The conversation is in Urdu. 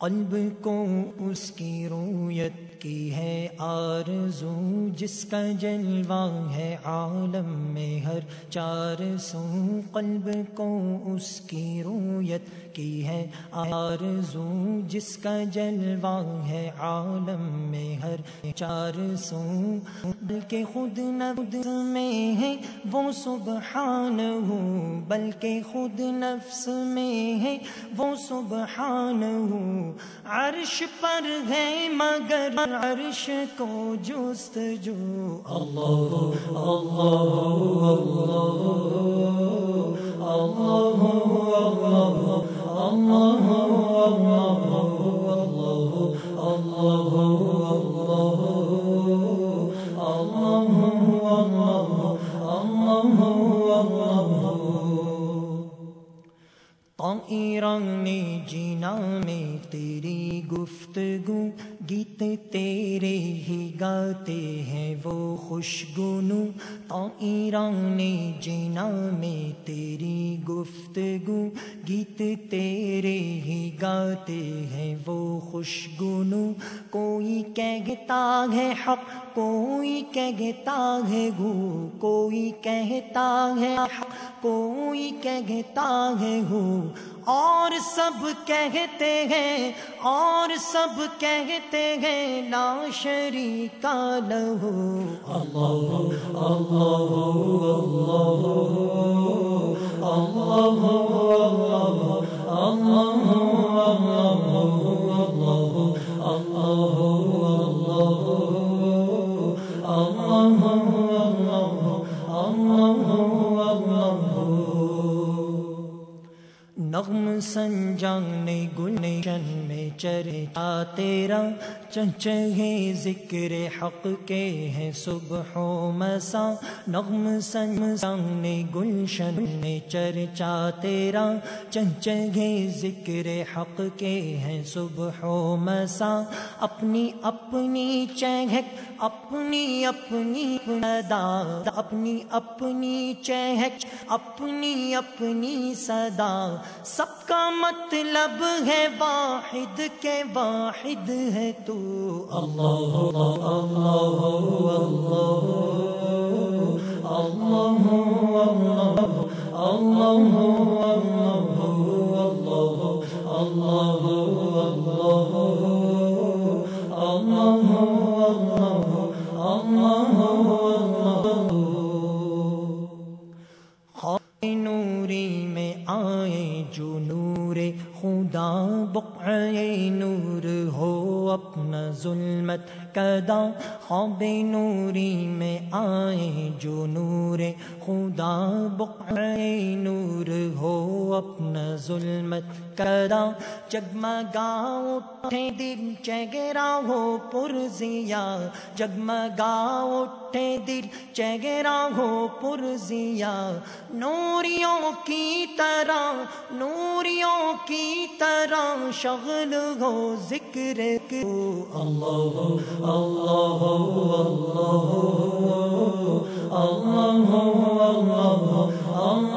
قلب کو اس کی رویت کی ہے آرزو، جس کا جلوہ ہے عالم میں ہر چار سو قلب کو اس کی رویت کی ہے آرزو، جس کا جلوہ ہے عالم میں ہر چار سو بلکہ خود نفس میں ہے وہ سبحان ہو بلکہ خود نفس میں ہے وہ سبحان ہو عرش پر ہے مگر عرش کو جست جو اللہ اللہ اللہ اللہ ایران جینا میں تیری گفتگو، گیت تیرے ہی گاتے ہیں وہ خوشگنو تو ایران جینا میں تیری گفتگو، گیت تیرے ہی گاتے ہیں وہ خوشگنو کوئی کہتا ہے حق، کوئی کہتا ہے گو کوئی کہتا ہے حق، کوئی کہتا ہے ہو۔ اور سب کہتے ہیں، اور اور سب کہتے ہیں لا شریک لہو۔ اللہ اللہ نغم سنجان گلشن میں چرتا تیرا، چنچے ذکر حق کے ہیں صبح و مسا نغم سنجان گلشن میں چرچا تیرا، چنچے ذکر حق کے ہیں صبح و مسا اپنی اپنی چہک اپنی اپنی صدا۔ اپنی اپنی چہک اپنی اپنی صدا۔ سب کا مطلب ہے واحد کے واحد ہے تو اللہ اللہ اللہ اللہ اللہ نوری میں آئے جو نور خدا بقعے نور ہو اپنا ظلمت کدا خواب نوری میں آئے جو نور خدا بقعے نور ہو اپنا ظلمت کدا جگمگا اٹھے دل چگرا ہو پرزیا جگمگا اٹھے دل چگرا ہو پرزیا نوریوں کی طرح نوریوں کی طرح شغل ہو ذکر اللہ اللہ ون الب